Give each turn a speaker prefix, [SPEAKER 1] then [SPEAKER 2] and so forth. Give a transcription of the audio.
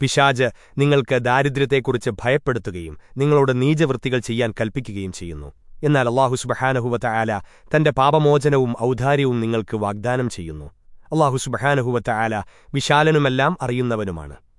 [SPEAKER 1] പിശാജ് നിങ്ങൾക്ക് ദാരിദ്ര്യത്തെക്കുറിച്ച് ഭയപ്പെടുത്തുകയും നിങ്ങളോട് നീചവൃത്തികൾ ചെയ്യാൻ കൽപ്പിക്കുകയും ചെയ്യുന്നു. എന്നാൽ അള്ളാഹു സുബഹാനഹുവത്ത ആല തന്റെ പാപമോചനവും ഔദാര്യവും നിങ്ങൾക്ക് വാഗ്ദാനം ചെയ്യുന്നു. അള്ളാഹു സുബഹാനഹുവത്ത ആല വിശാലനുമെല്ലാം അറിയുന്നവനുമാണ്.